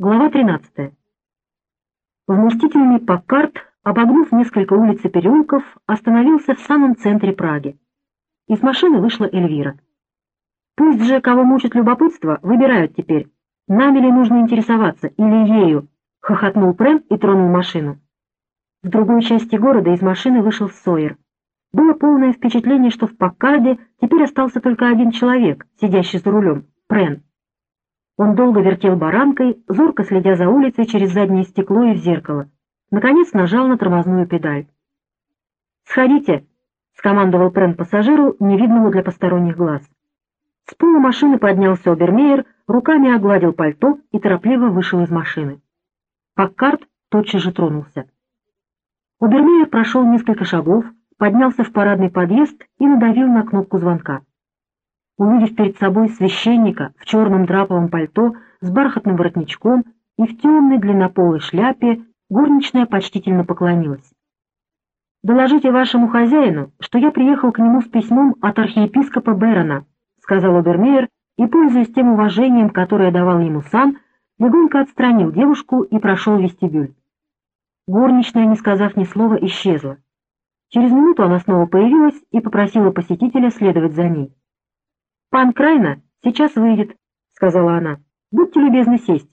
Глава 13. Вместительный Паккарт, обогнув несколько улиц и переулков, остановился в самом центре Праги. Из машины вышла Эльвира. «Пусть же, кого мучит любопытство, выбирают теперь, нами ли нужно интересоваться или ею», — хохотнул Прем и тронул машину. В другой части города из машины вышел Сойер. Было полное впечатление, что в Паккарде теперь остался только один человек, сидящий за рулем — Прен. Он долго вертел баранкой, зорко следя за улицей через заднее стекло и в зеркало. Наконец нажал на тормозную педаль. «Сходите!» — скомандовал Прен пассажиру, невидному для посторонних глаз. С пола машины поднялся Обермейер, руками огладил пальто и торопливо вышел из машины. Паккарт тотчас же тронулся. Обермейер прошел несколько шагов, поднялся в парадный подъезд и надавил на кнопку звонка. Увидев перед собой священника в черном драповом пальто с бархатным воротничком и в темной длиннополой шляпе, горничная почтительно поклонилась. «Доложите вашему хозяину, что я приехал к нему с письмом от архиепископа Берона», сказал Обермейер, и, пользуясь тем уважением, которое давал ему сам, легонько отстранил девушку и прошел вестибюль. Горничная, не сказав ни слова, исчезла. Через минуту она снова появилась и попросила посетителя следовать за ней. «Пан Крайна сейчас выйдет», — сказала она. «Будьте любезны сесть».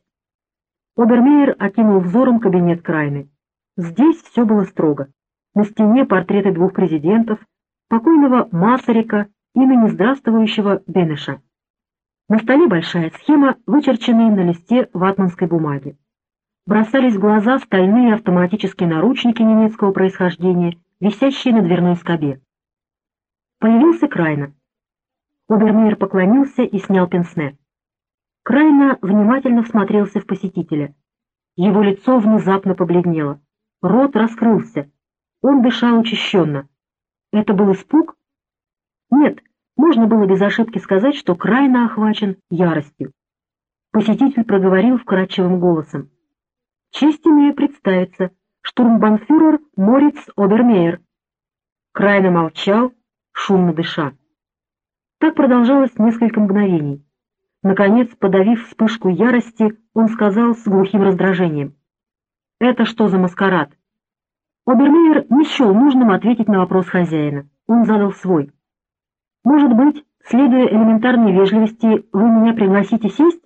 Обермейер окинул взором кабинет Крайны. Здесь все было строго. На стене портреты двух президентов, покойного Масарика и ныне здравствующего Бенеша. На столе большая схема, вычерченная на листе ватманской бумаги. Бросались в глаза стальные автоматические наручники немецкого происхождения, висящие на дверной скобе. Появился Крайна. Обермейер поклонился и снял пенсне. Крайно внимательно всмотрелся в посетителя. Его лицо внезапно побледнело. Рот раскрылся. Он дышал учащенно. Это был испуг? Нет, можно было без ошибки сказать, что крайно охвачен яростью. Посетитель проговорил вкрадчивым голосом. «Честь имею представиться, штурмбанфюрер Мориц Обермейер». Крайно молчал, шумно дыша. Так продолжалось несколько мгновений. Наконец, подавив вспышку ярости, он сказал с глухим раздражением. «Это что за маскарад?» Обермейер не счел нужным ответить на вопрос хозяина. Он задал свой. «Может быть, следуя элементарной вежливости, вы меня пригласите сесть?»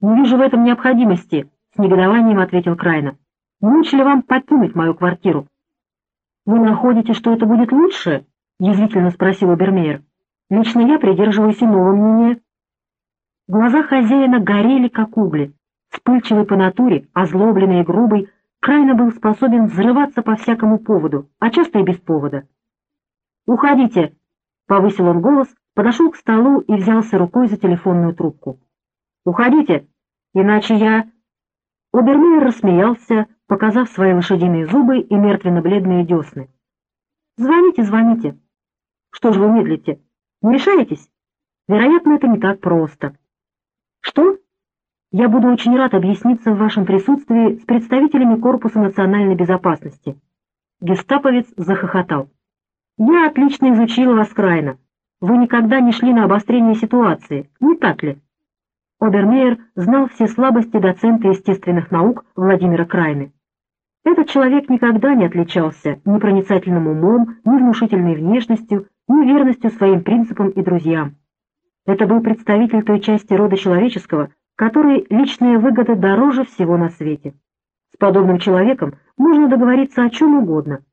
«Не вижу в этом необходимости», — с негодованием ответил Крайна. «Не лучше ли вам покинуть мою квартиру?» «Вы находите, что это будет лучше?» — язвительно спросил Обермейер. Лично я придерживаюсь иного мнения. Глаза хозяина горели, как угли. Вспыльчивый по натуре, озлобленный и грубый, крайне был способен взрываться по всякому поводу, а часто и без повода. «Уходите!» — повысил он голос, подошел к столу и взялся рукой за телефонную трубку. «Уходите, иначе я...» Обермейер рассмеялся, показав свои лошадиные зубы и мертвенно-бледные десны. «Звоните, звоните. Что же вы медлите? Не решаетесь? Вероятно, это не так просто. Что? Я буду очень рад объясниться в вашем присутствии с представителями Корпуса национальной безопасности. Гестаповец захохотал. Я отлично изучил вас крайно. Вы никогда не шли на обострение ситуации, не так ли? Обермейер знал все слабости доцента естественных наук Владимира Крайны. Этот человек никогда не отличался ни проницательным умом, ни внушительной внешностью, ни верностью своим принципам и друзьям. Это был представитель той части рода человеческого, которой личная выгода дороже всего на свете. С подобным человеком можно договориться о чем угодно.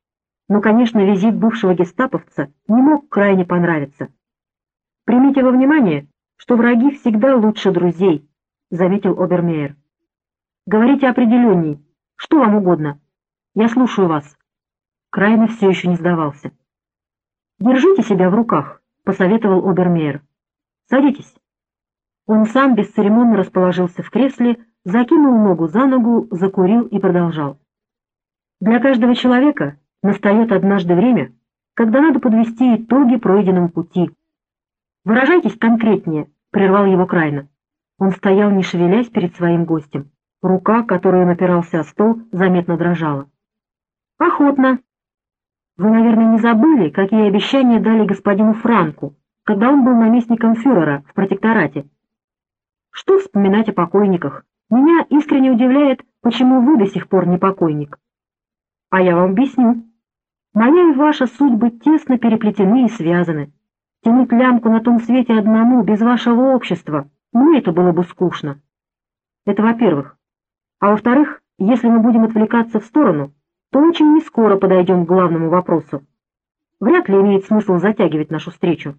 Но, конечно, визит бывшего гестаповца не мог крайне понравиться. «Примите во внимание, что враги всегда лучше друзей», — заметил Обермейер. «Говорите определенней. Что вам угодно? Я слушаю вас». Крайне все еще не сдавался. «Держите себя в руках», — посоветовал Обермейер. «Садитесь». Он сам бесцеремонно расположился в кресле, закинул ногу за ногу, закурил и продолжал. «Для каждого человека настает однажды время, когда надо подвести итоги пройденному пути. Выражайтесь конкретнее», — прервал его Крайно. Он стоял, не шевелясь перед своим гостем. Рука, которой он опирался о стол, заметно дрожала. «Охотно», вы, наверное, не забыли, какие обещания дали господину Франку, когда он был наместником фюрера в протекторате. Что вспоминать о покойниках? Меня искренне удивляет, почему вы до сих пор не покойник. А я вам объясню. Моя и ваша судьбы тесно переплетены и связаны. Тянуть лямку на том свете одному, без вашего общества, мне это было бы скучно. Это во-первых. А во-вторых, если мы будем отвлекаться в сторону, то очень не скоро подойдем к главному вопросу. Вряд ли имеет смысл затягивать нашу встречу.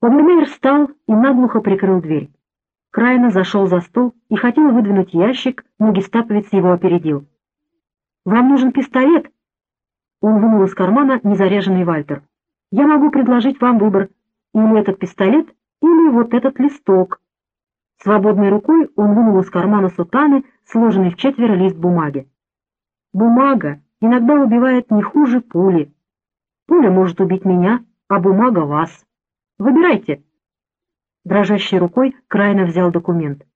Обермейер встал и наглухо прикрыл дверь. Крайно зашел за стол и хотел выдвинуть ящик, но гестаповец его опередил. «Вам нужен пистолет?» Он вынул из кармана незаряженный Вальтер. «Я могу предложить вам выбор. Или этот пистолет, или вот этот листок». Свободной рукой он вынул из кармана сутаны, сложенный в четверо лист бумаги. «Бумага иногда убивает не хуже пули. Пуля может убить меня, а бумага вас. Выбирайте». Дрожащей рукой Крайно взял документ.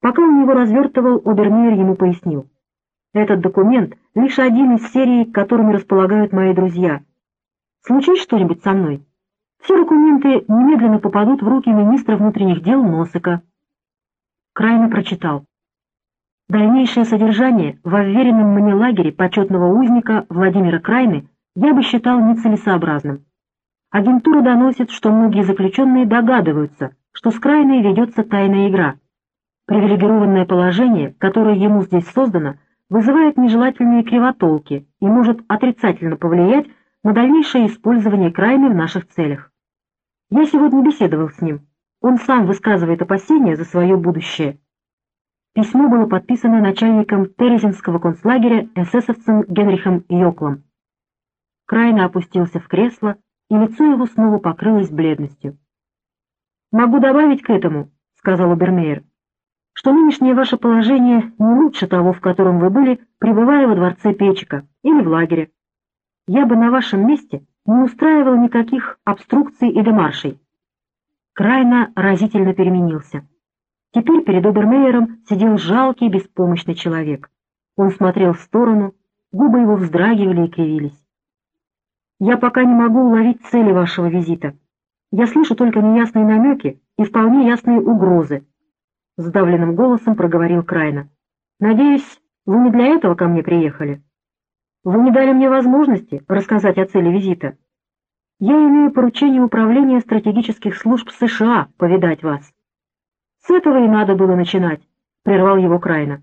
Пока он его развертывал, Обермейер ему пояснил. Этот документ — лишь один из серий, которыми располагают мои друзья. Случись что-нибудь со мной, все документы немедленно попадут в руки министра внутренних дел Носика. Крайно прочитал. Дальнейшее содержание в уверенном мне лагере почетного узника Владимира Крайны я бы считал нецелесообразным. Агентура доносит, что многие заключенные догадываются, что с Крайной ведется тайная игра. Привилегированное положение, которое ему здесь создано, вызывает нежелательные кривотолки и может отрицательно повлиять на дальнейшее использование крайны в наших целях. Я сегодня беседовал с ним. Он сам высказывает опасения за свое будущее. Письмо было подписано начальником Терезинского концлагеря эсэсовцем Генрихом Йоклом. Крайно опустился в кресло, и лицо его снова покрылось бледностью. «Могу добавить к этому», — сказал Обермейер, что нынешнее ваше положение не лучше того, в котором вы были, пребывая во дворце Печика или в лагере. Я бы на вашем месте не устраивал никаких обструкций и демаршей. Крайно разительно переменился. Теперь перед Обермейером сидел жалкий, беспомощный человек. Он смотрел в сторону, губы его вздрагивали и кривились. «Я пока не могу уловить цели вашего визита. Я слышу только неясные намеки и вполне ясные угрозы, — сдавленным голосом проговорил Крайна. «Надеюсь, вы не для этого ко мне приехали? Вы не дали мне возможности рассказать о цели визита. Я имею поручение Управления стратегических служб США повидать вас». «С этого и надо было начинать», — прервал его Крайна.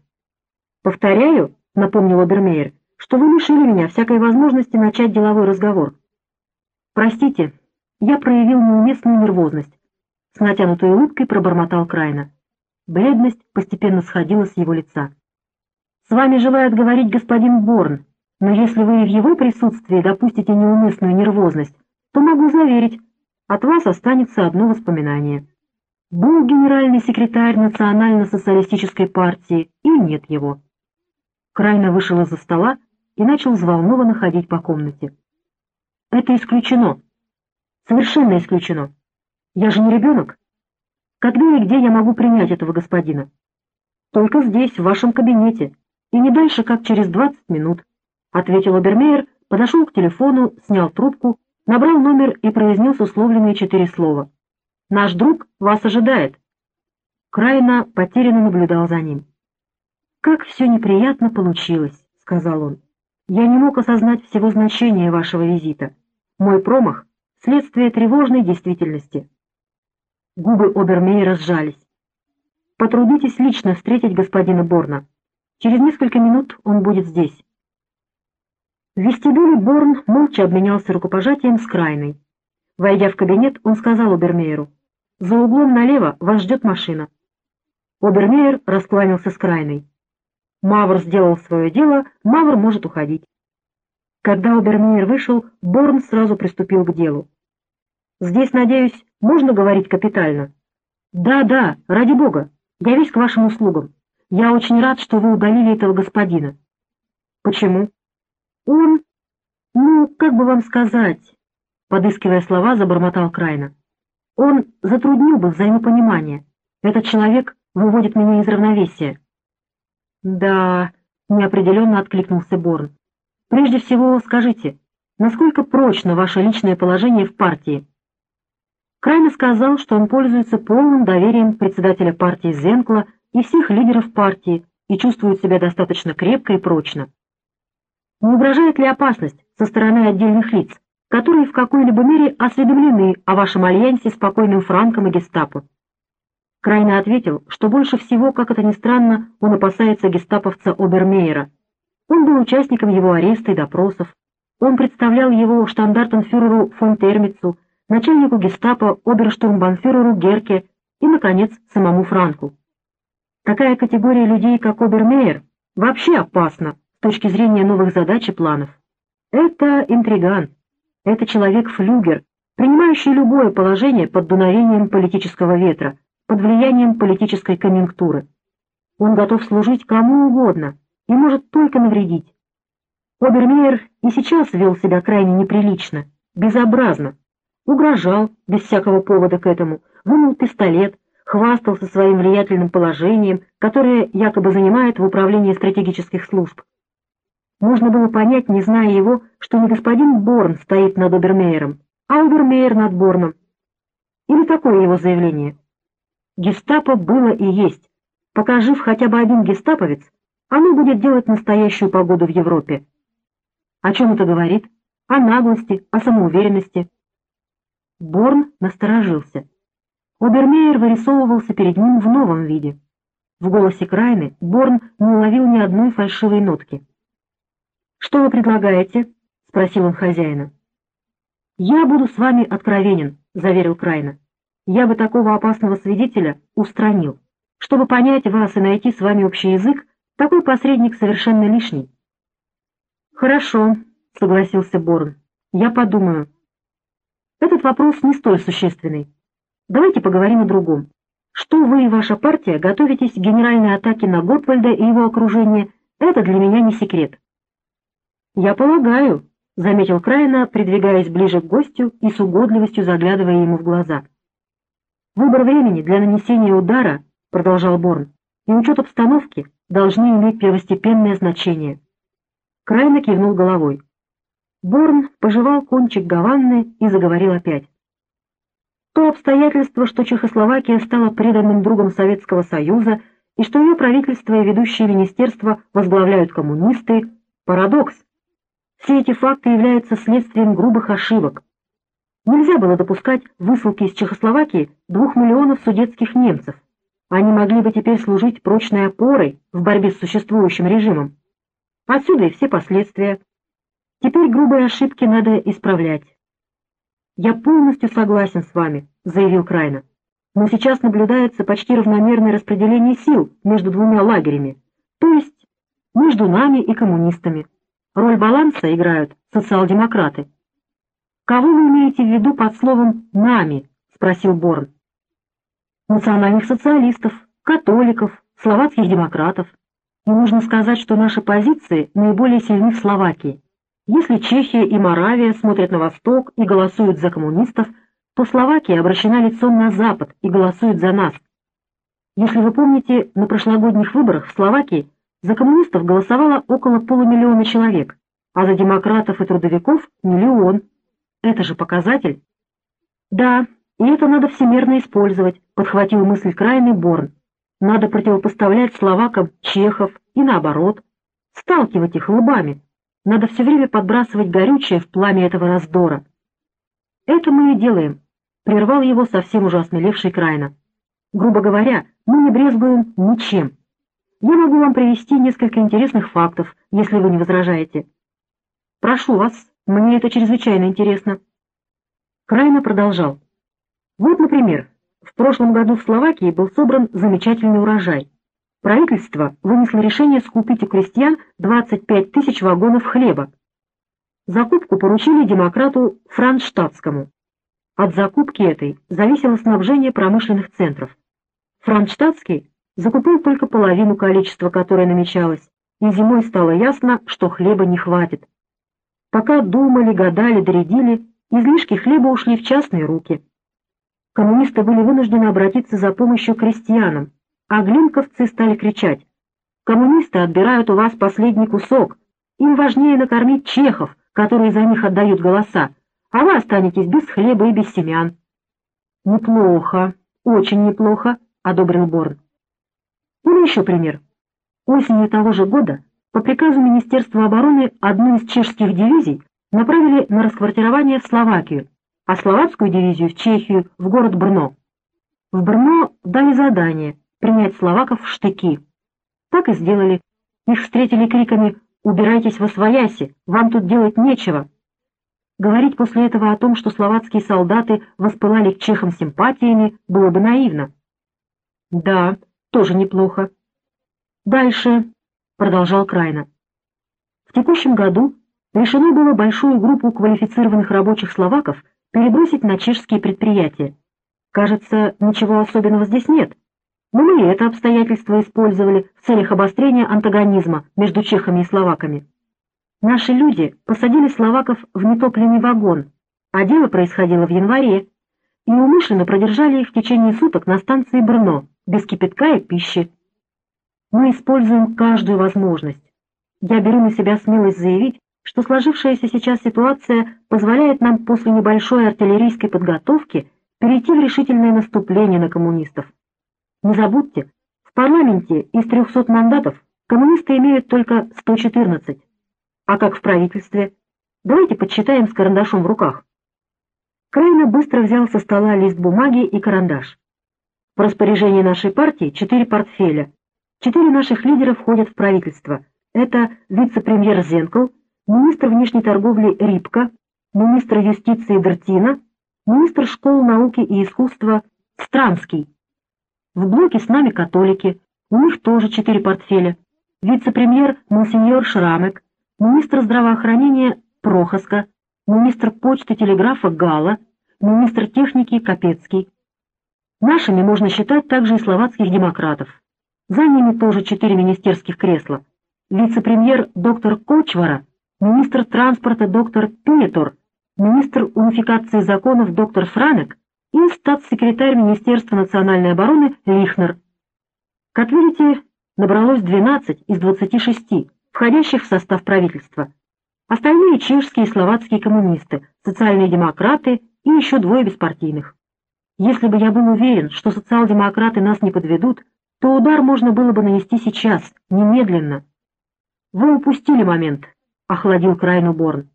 «Повторяю», — напомнил Обермейер, — «что вы лишили меня всякой возможности начать деловой разговор». «Простите, я проявил неуместную нервозность», — с натянутой улыбкой пробормотал Крайна. Бледность постепенно сходила с его лица. «С вами желает говорить господин Борн, но если вы в его присутствии допустите неуместную нервозность, то могу заверить, от вас останется одно воспоминание. Был генеральный секретарь Национально-социалистической партии, и нет его». Крайно вышел из-за стола и начал взволнованно ходить по комнате. «Это исключено. Совершенно исключено. Я же не ребенок. Когда и где я могу принять этого господина? Только здесь, в вашем кабинете, и не дальше, как через двадцать минут, — ответил Обермейер, подошел к телефону, снял трубку, набрал номер и произнес условленные четыре слова. «Наш друг вас ожидает». Крайно потерянно наблюдал за ним. «Как все неприятно получилось», — сказал он. «Я не мог осознать всего значения вашего визита. Мой промах — следствие тревожной действительности». Губы Обермейера сжались. «Потрудитесь лично встретить господина Борна. Через несколько минут он будет здесь». В вестибюле Борн молча обменялся рукопожатием с Крайной. Войдя в кабинет, он сказал Обермейеру, «За углом налево вас ждет машина». Обермейер раскланялся с Крайной. Мавр сделал свое дело, Мавр может уходить. Когда Обермейер вышел, Борн сразу приступил к делу. «Здесь, надеюсь, можно говорить капитально? Да, да, ради бога, я весь к вашим услугам. Я очень рад, что вы удалили этого господина. Почему? Он, ну, как бы вам сказать, подыскивая слова, забормотал Крайна. Он затруднил бы взаимопонимание. Этот человек выводит меня из равновесия. Да, неопределенно откликнулся Борн. Прежде всего, скажите, насколько прочно ваше личное положение в партии? Крайно сказал, что он пользуется полным доверием председателя партии Зенкла и всех лидеров партии и чувствуют себя достаточно крепко и прочно. Не угрожает ли опасность со стороны отдельных лиц, которые в какой-либо мере осведомлены о вашем альянсе с покойным Франком и гестапо? Крайно ответил, что больше всего, как это ни странно, он опасается гестаповца Обермейера. Он был участником его ареста и допросов. Он представлял его штандартенфюреру фон Термицу, начальнику гестапо оберштурмбанфюреру Герке и, наконец, самому Франку. Такая категория людей, как Обермейер, вообще опасна с точки зрения новых задач и планов. Это интриган, это человек-флюгер, принимающий любое положение под дуновением политического ветра, под влиянием политической конъюнктуры. Он готов служить кому угодно и может только навредить. Обермейер и сейчас вел себя крайне неприлично, безобразно, угрожал без всякого повода к этому, вынул пистолет, хвастался своим влиятельным положением, которое якобы занимает в управлении стратегических служб. Можно было понять, не зная его, что не господин Борн стоит над Обермейером, а Обермейер над Борном. Или такое его заявление. Гестапо было и есть. Пока жив хотя бы один гестаповец, оно будет делать настоящую погоду в Европе. О чем это говорит? О наглости, о самоуверенности. Борн насторожился. Обермейер вырисовывался перед ним в новом виде. В голосе Крайны Борн не уловил ни одной фальшивой нотки. «Что вы предлагаете?» — спросил он хозяина. «Я буду с вами откровенен», — заверил Крайна. «Я бы такого опасного свидетеля устранил. Чтобы понять вас и найти с вами общий язык, такой посредник совершенно лишний». «Хорошо», — согласился Борн. «Я подумаю». Этот вопрос не столь существенный. Давайте поговорим о другом. Что вы и ваша партия готовитесь к генеральной атаке на Готвальда и его окружение, это для меня не секрет. «Я полагаю», — заметил Крайна, придвигаясь ближе к гостю и с угодливостью заглядывая ему в глаза. «Выбор времени для нанесения удара», — продолжал Борн, — «и учет обстановки должны иметь первостепенное значение». Крайна кивнул головой. Борн пожевал кончик Гаванны и заговорил опять. То обстоятельство, что Чехословакия стала преданным другом Советского Союза и что ее правительство и ведущие министерства возглавляют коммунисты – парадокс. Все эти факты являются следствием грубых ошибок. Нельзя было допускать высылки из Чехословакии двух миллионов судетских немцев. Они могли бы теперь служить прочной опорой в борьбе с существующим режимом. Отсюда и все последствия. Теперь грубые ошибки надо исправлять. «Я полностью согласен с вами», — заявил Крайна. «Но сейчас наблюдается почти равномерное распределение сил между двумя лагерями, то есть между нами и коммунистами. Роль баланса играют социал-демократы». «Кого вы имеете в виду под словом «нами»?» — спросил Борн. «Национальных социалистов, католиков, словацких демократов. И нужно сказать, что наши позиции наиболее сильны в Словакии. Если Чехия и Моравия смотрят на восток и голосуют за коммунистов, то Словакия обращена лицом на запад и голосует за нас. Если вы помните, на прошлогодних выборах в Словакии за коммунистов голосовало около полумиллиона человек, а за демократов и трудовиков – миллион. Это же показатель. Да, и это надо всемерно использовать, подхватил мысль крайний Борн. Надо противопоставлять словакам чехов и наоборот, сталкивать их лбами. Надо все время подбрасывать горючее в пламя этого раздора. Это мы и делаем, прервал его совсем уже осмелевший Крайна. Грубо говоря, мы не брезгуем ничем. Я могу вам привести несколько интересных фактов, если вы не возражаете. Прошу вас, мне это чрезвычайно интересно. Крайна продолжал. Вот, например, в прошлом году в Словакии был собран замечательный урожай. Правительство вынесло решение скупить у крестьян 25 тысяч вагонов хлеба. Закупку поручили демократу Франштадтскому. От закупки этой зависело снабжение промышленных центров. Франштадтский закупил только половину количества, которое намечалось, и зимой стало ясно, что хлеба не хватит. Пока думали, гадали, доредили, излишки хлеба ушли в частные руки. Коммунисты были вынуждены обратиться за помощью крестьянам, а глинковцы стали кричать. «Коммунисты отбирают у вас последний кусок. Им важнее накормить чехов, которые за них отдают голоса, а вы останетесь без хлеба и без семян». «Неплохо, очень неплохо», — одобрил Борн. Или еще пример. Осенью того же года по приказу Министерства обороны одну из чешских дивизий направили на расквартирование в Словакию, а словацкую дивизию в Чехию, в город Брно. В Брно дали задание принять словаков в штыки. Так и сделали. Их встретили криками «Убирайтесь во свояси, вам тут делать нечего». Говорить после этого о том, что словацкие солдаты воспылали к чехам симпатиями, было бы наивно. Да, тоже неплохо. Дальше, продолжал Крайна. В текущем году решено было большую группу квалифицированных рабочих словаков перебросить на чешские предприятия. Кажется, ничего особенного здесь нет. Но мы и это обстоятельство использовали в целях обострения антагонизма между чехами и словаками. Наши люди посадили словаков в нетопленный вагон, а дело происходило в январе, и умышленно продержали их в течение суток на станции Брно, без кипятка и пищи. Мы используем каждую возможность. Я беру на себя смелость заявить, что сложившаяся сейчас ситуация позволяет нам после небольшой артиллерийской подготовки перейти в решительное наступление на коммунистов. Не забудьте, в парламенте из 300 мандатов коммунисты имеют только 114. А как в правительстве? Давайте подсчитаем с карандашом в руках. Крайно быстро взял со стола лист бумаги и карандаш. В распоряжении нашей партии четыре портфеля. Четыре наших лидера входят в правительство. Это вице-премьер Зенкл, министр внешней торговли Рипка, министр юстиции Дертина, министр школ науки и искусства Странский. В блоке с нами католики, у них тоже четыре портфеля. Вице-премьер Монсеньор Шрамек, министр здравоохранения Прохоска, министр почты телеграфа Гала, министр техники Капецкий. Нашими можно считать также и словацких демократов. За ними тоже четыре министерских кресла. Вице-премьер доктор Кочвара, министр транспорта доктор Пинетор, министр унификации законов доктор Франек и статс-секретарь Министерства национальной обороны Лихнер. Как видите, набралось 12 из 26 входящих в состав правительства. Остальные чешские и словацкие коммунисты, социальные демократы и еще двое беспартийных. Если бы я был уверен, что социал-демократы нас не подведут, то удар можно было бы нанести сейчас, немедленно. Вы упустили момент, — охладил Крайну Борн.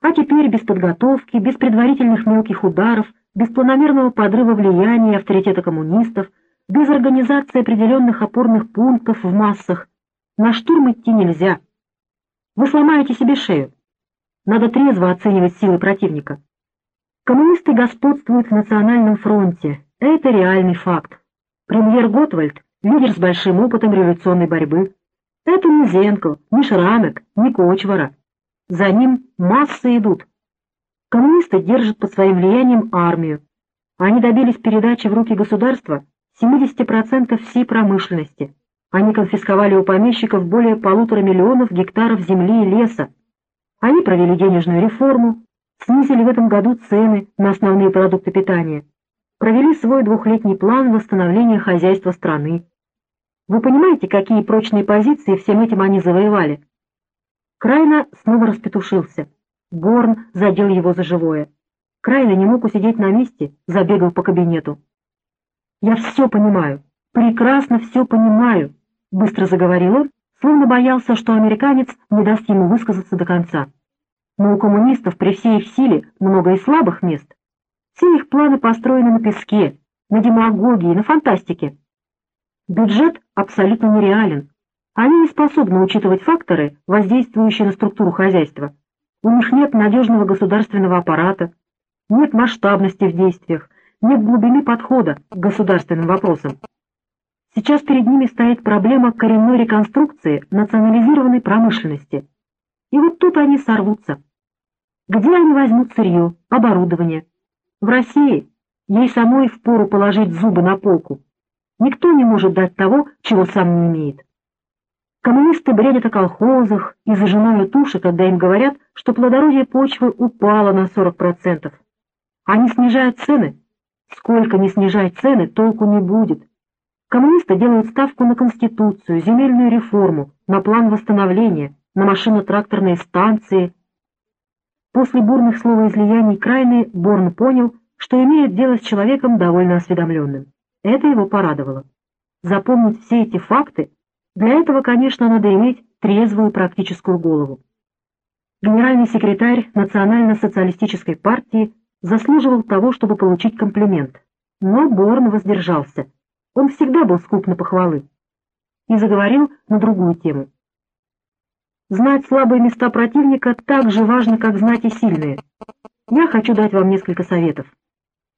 А теперь без подготовки, без предварительных мелких ударов, без планомерного подрыва влияния и авторитета коммунистов, без организации определенных опорных пунктов в массах, на штурм идти нельзя. Вы сломаете себе шею. Надо трезво оценивать силы противника. Коммунисты господствуют в национальном фронте. Это реальный факт. Премьер Готвальд — лидер с большим опытом революционной борьбы. Это не Зенкл, не Шрамек, не Кочвара. За ним массы идут. Коммунисты держат под своим влиянием армию. Они добились передачи в руки государства 70% всей промышленности. Они конфисковали у помещиков более полутора миллионов гектаров земли и леса. Они провели денежную реформу, снизили в этом году цены на основные продукты питания, провели свой двухлетний план восстановления хозяйства страны. Вы понимаете, какие прочные позиции всем этим они завоевали? Крайна снова распетушился. Борн задел его за живое. Крайна не мог усидеть на месте, забегал по кабинету. «Я все понимаю, прекрасно все понимаю», — быстро заговорил он, словно боялся, что американец не даст ему высказаться до конца. Но у коммунистов при всей их силе много и слабых мест. Все их планы построены на песке, на демагогии, на фантастике. Бюджет абсолютно нереален. Они не способны учитывать факторы, воздействующие на структуру хозяйства. У них нет надежного государственного аппарата, нет масштабности в действиях, нет глубины подхода к государственным вопросам. Сейчас перед ними стоит проблема коренной реконструкции национализированной промышленности. И вот тут они сорвутся. Где они возьмут сырье, оборудование? В России ей самой впору положить зубы на полку. Никто не может дать того, чего сам не имеет. Коммунисты бредят о колхозах и зажимают уши, когда им говорят, что плодородие почвы упало на 40%. Они снижают цены. Сколько не снижать цены, толку не будет. Коммунисты делают ставку на Конституцию, земельную реформу, на план восстановления, на машино-тракторные станции. После бурных словоизлияний Крайны Борн понял, что имеет дело с человеком довольно осведомленным. Это его порадовало. запомнить все эти факты, для этого, конечно, надо иметь трезвую практическую голову. Генеральный секретарь Национально-социалистической партии заслуживал того, чтобы получить комплимент, но Борн воздержался. Он всегда был скуп на похвалы. И заговорил на другую тему. Знать слабые места противника так же важно, как знать и сильные. Я хочу дать вам несколько советов.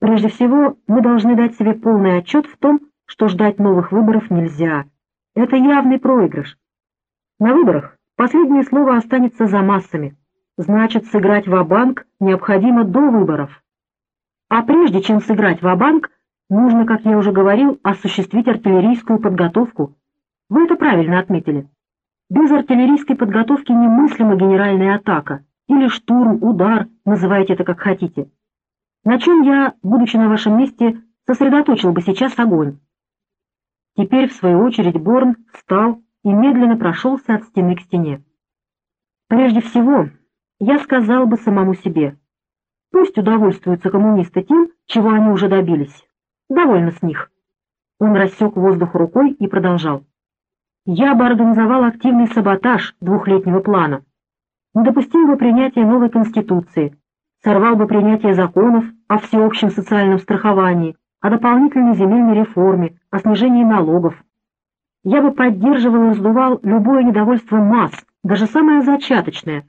Прежде всего, мы должны дать себе полный отчет в том, что ждать новых выборов нельзя. Это явный проигрыш. На выборах последнее слово останется за массами. Значит, сыграть ва-банк необходимо до выборов. А прежде чем сыграть ва-банк, нужно, как я уже говорил, осуществить артиллерийскую подготовку. Вы это правильно отметили. Без артиллерийской подготовки немыслима генеральная атака, или штурм, удар, называйте это как хотите. На чем я, будучи на вашем месте, сосредоточил бы сейчас огонь? Теперь, в свою очередь, Борн встал и медленно прошелся от стены к стене. Прежде всего, я сказал бы самому себе, пусть удовольствуются коммунисты тем, чего они уже добились. Довольно с них. Он рассек воздух рукой и продолжал. Я бы организовал активный саботаж двухлетнего плана, не допустил бы принятия новой конституции, сорвал бы принятие законов о всеобщем социальном страховании, о дополнительной земельной реформе, о снижении налогов. Я бы поддерживал и раздувал любое недовольство масс, даже самое зачаточное,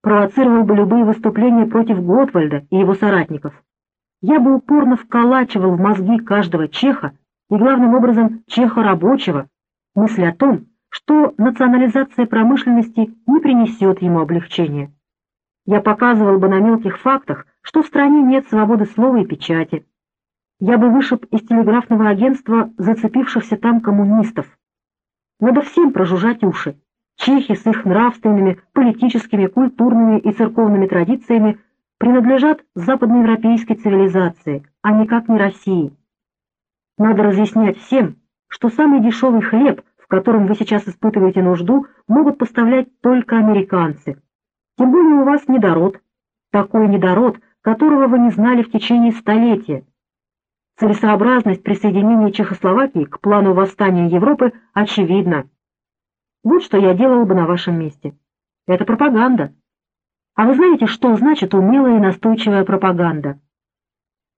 провоцировал бы любые выступления против Готвальда и его соратников. Я бы упорно вколачивал в мозги каждого чеха, и главным образом чеха рабочего, мысль о том, что национализация промышленности не принесет ему облегчения. Я показывал бы на мелких фактах, что в стране нет свободы слова и печати. Я бы вышиб из телеграфного агентства зацепившихся там коммунистов. Надо всем прожужжать уши. Чехи с их нравственными, политическими, культурными и церковными традициями принадлежат западноевропейской цивилизации, а никак не России. Надо разъяснять всем, что самый дешевый хлеб – которым вы сейчас испытываете нужду, могут поставлять только американцы. Тем более у вас недород, такой недород, которого вы не знали в течение столетия. Целесообразность присоединения Чехословакии к плану восстания Европы очевидна. Вот что я делал бы на вашем месте. Это пропаганда. А вы знаете, что значит умелая и настойчивая пропаганда?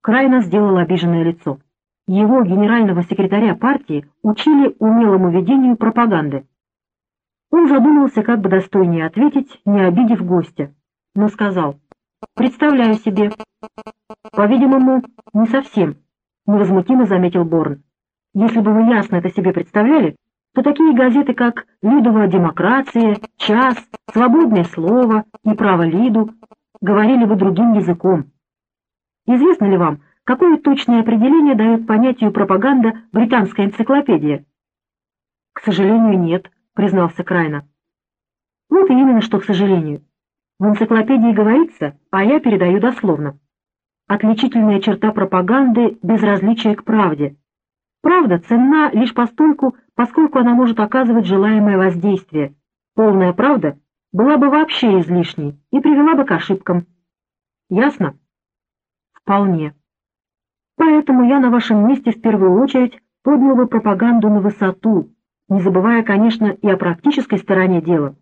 Крайно сделал обиженное лицо его генерального секретаря партии учили умелому ведению пропаганды. Он задумался, как бы достойнее ответить, не обидев гостя, но сказал, «Представляю себе». «По-видимому, не совсем», — невозмутимо заметил Борн. «Если бы вы ясно это себе представляли, то такие газеты, как «Людова демократия», «Час», «Свободное слово» и «Право Лиду» говорили бы другим языком. Известно ли вам, Какое точное определение дает понятию пропаганда британская энциклопедия? К сожалению, нет, признался Крайна. Вот именно что к сожалению. В энциклопедии говорится, а я передаю дословно. Отличительная черта пропаганды – безразличие к правде. Правда ценна лишь постольку, поскольку она может оказывать желаемое воздействие. Полная правда была бы вообще излишней и привела бы к ошибкам. Ясно? Вполне. Поэтому я на вашем месте в первую очередь поднял бы пропаганду на высоту, не забывая, конечно, и о практической стороне дела.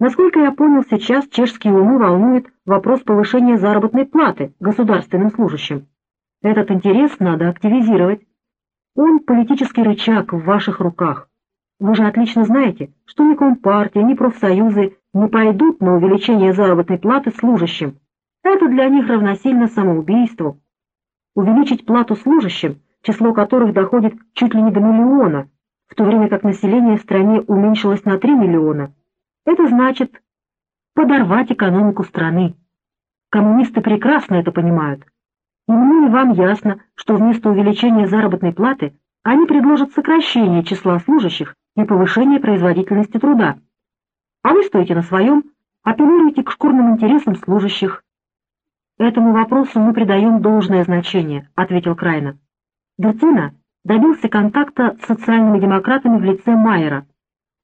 Насколько я понял, сейчас чешские умы волнует вопрос повышения заработной платы государственным служащим. Этот интерес надо активизировать. Он политический рычаг в ваших руках. Вы же отлично знаете, что ни Компартия, ни профсоюзы не пойдут на увеличение заработной платы служащим. Это для них равносильно самоубийству увеличить плату служащим, число которых доходит чуть ли не до миллиона, в то время как население в стране уменьшилось на 3 миллиона. Это значит подорвать экономику страны. Коммунисты прекрасно это понимают. И мне и вам ясно, что вместо увеличения заработной платы они предложат сокращение числа служащих и повышение производительности труда. А вы стоите на своем, апеллируете к шкурным интересам служащих, «Этому вопросу мы придаем должное значение», — ответил Крайна. Децина добился контакта с социальными демократами в лице Майера.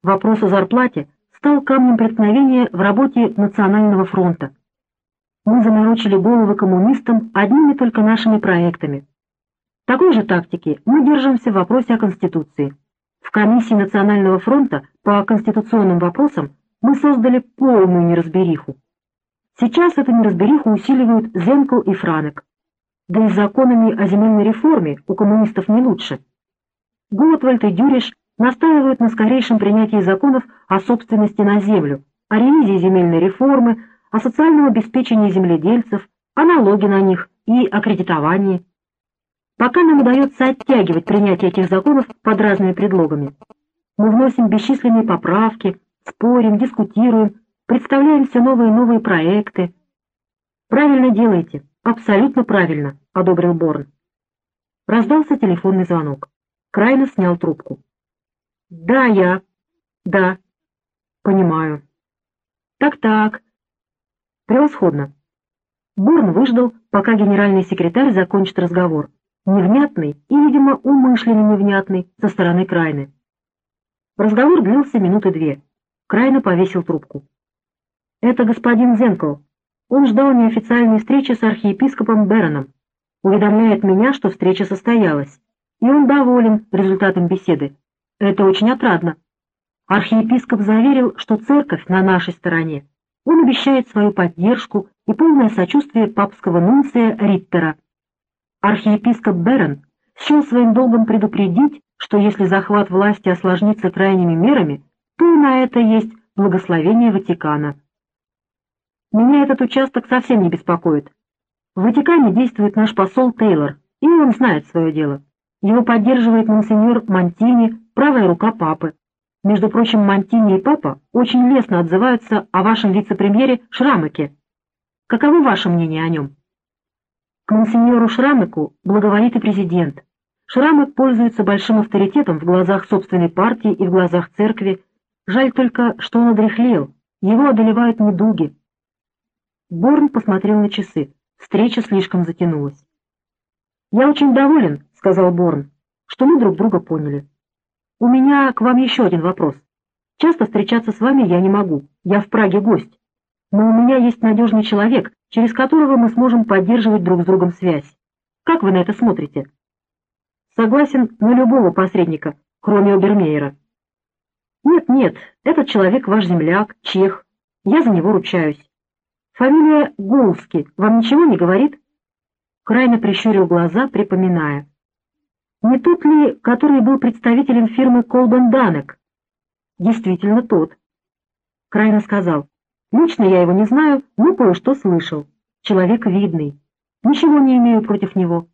Вопрос о зарплате стал камнем преткновения в работе Национального фронта. Мы заморочили головы коммунистам одними только нашими проектами. Такой же тактики мы держимся в вопросе о Конституции. В комиссии Национального фронта по конституционным вопросам мы создали полную неразбериху. Сейчас эту неразбериху усиливают Зенкл и Франек. Да и законами о земельной реформе у коммунистов не лучше. Готвальд и Дюриш настаивают на скорейшем принятии законов о собственности на землю, о ревизии земельной реформы, о социальном обеспечении земледельцев, о налоге на них и о кредитовании. Пока нам удается оттягивать принятие этих законов под разными предлогами. Мы вносим бесчисленные поправки, спорим, дискутируем, представляем все новые и новые проекты. Правильно делаете, абсолютно правильно, одобрил Борн. Раздался телефонный звонок. Крайно снял трубку. Да, я. Да. Понимаю. Так-так. Превосходно. Борн выждал, пока генеральный секретарь закончит разговор невнятный и, видимо, умышленно невнятный со стороны Крайны. Разговор длился минуты две. Крайна повесил трубку. «Это господин Зенкл. Он ждал неофициальной встречи с архиепископом Бероном. Уведомляет меня, что встреча состоялась. И он доволен результатом беседы. Это очень отрадно. Архиепископ заверил, что церковь на нашей стороне. Он обещает свою поддержку и полное сочувствие папского нунция Риттера, Архиепископ Берн счел своим долгом предупредить, что если захват власти осложнится крайними мерами, то на это есть благословение Ватикана. Меня этот участок совсем не беспокоит. В Ватикане действует наш посол Тейлор, и он знает свое дело. Его поддерживает монсеньор Монтини, правая рука папы. Между прочим, Монтини и папа очень лестно отзываются о вашем вице-премьере Шрамыке. Каково ваше мнение о нем? К монсеньору Шрамыку благоволит и президент. Шрамык пользуется большим авторитетом в глазах собственной партии и в глазах церкви. Жаль только, что он одряхлел, его одолевают недуги. Борн посмотрел на часы. Встреча слишком затянулась. «Я очень доволен», — сказал Борн, — «что мы друг друга поняли. У меня к вам еще один вопрос. Часто встречаться с вами я не могу, я в Праге гость. Но у меня есть надежный человек, через которого мы сможем поддерживать друг с другом связь. Как вы на это смотрите? Согласен на любого посредника, кроме Обермейера. Нет-нет, этот человек ваш земляк, чех. Я за него ручаюсь. Фамилия Гулски вам ничего не говорит? Крайне прищурил глаза, припоминая. Не тот ли, который был представителем фирмы Колбан Данек? Действительно тот. Крайне сказал. Лично я его не знаю, но кое-что слышал. Человек видный. Ничего не имею против него.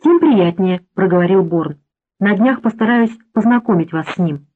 Тем приятнее, — проговорил Борн. На днях постараюсь познакомить вас с ним.